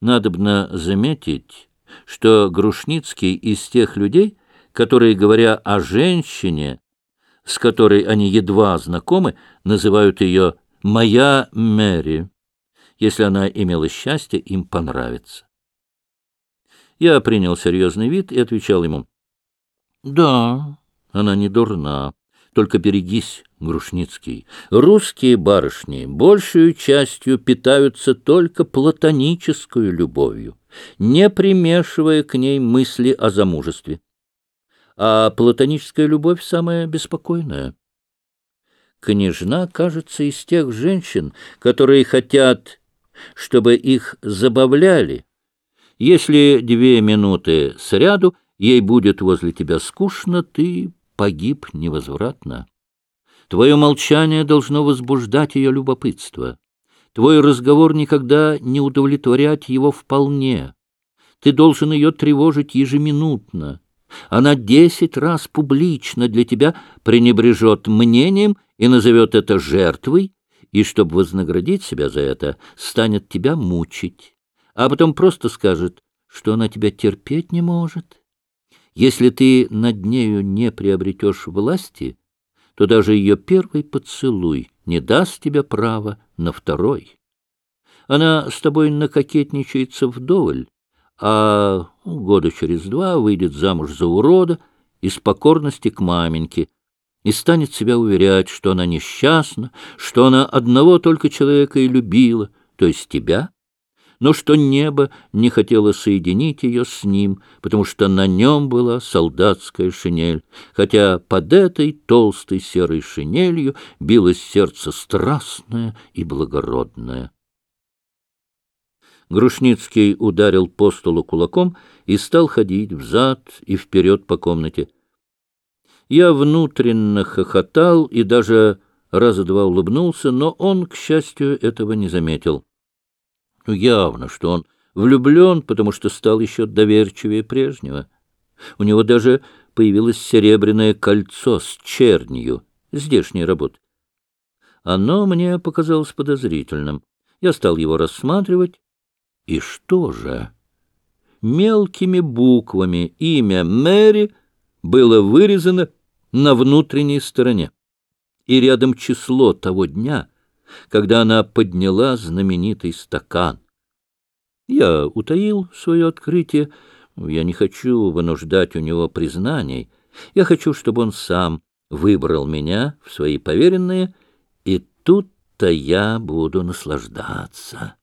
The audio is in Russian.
Надобно заметить, что Грушницкий из тех людей, которые, говоря о женщине, с которой они едва знакомы, называют ее «моя Мэри», если она имела счастье им понравиться. Я принял серьезный вид и отвечал ему, «Да, она не дурна, только берегись, Грушницкий. Русские барышни большую частью питаются только платоническую любовью, не примешивая к ней мысли о замужестве. А платоническая любовь самая беспокойная. Княжна, кажется, из тех женщин, которые хотят, чтобы их забавляли. Если две минуты сряду ей будет возле тебя скучно, ты погиб невозвратно. Твое молчание должно возбуждать ее любопытство. Твой разговор никогда не удовлетворять его вполне. Ты должен ее тревожить ежеминутно. Она десять раз публично для тебя пренебрежет мнением и назовет это жертвой, и, чтобы вознаградить себя за это, станет тебя мучить, а потом просто скажет, что она тебя терпеть не может. Если ты над нею не приобретешь власти, то даже ее первый поцелуй не даст тебе права на второй. Она с тобой накокетничается вдоволь, а года через два выйдет замуж за урода из покорности к маменьке и станет себя уверять, что она несчастна, что она одного только человека и любила, то есть тебя, но что небо не хотело соединить ее с ним, потому что на нем была солдатская шинель, хотя под этой толстой серой шинелью билось сердце страстное и благородное. Грушницкий ударил по столу кулаком и стал ходить взад и вперед по комнате. Я внутренно хохотал и даже раза два улыбнулся, но он, к счастью, этого не заметил. Ну, явно, что он влюблен, потому что стал еще доверчивее прежнего. У него даже появилось серебряное кольцо с чернью, здешней работы. Оно мне показалось подозрительным. Я стал его рассматривать. И что же? Мелкими буквами имя Мэри было вырезано на внутренней стороне. И рядом число того дня — когда она подняла знаменитый стакан. Я утаил свое открытие. Я не хочу вынуждать у него признаний. Я хочу, чтобы он сам выбрал меня в свои поверенные, и тут-то я буду наслаждаться.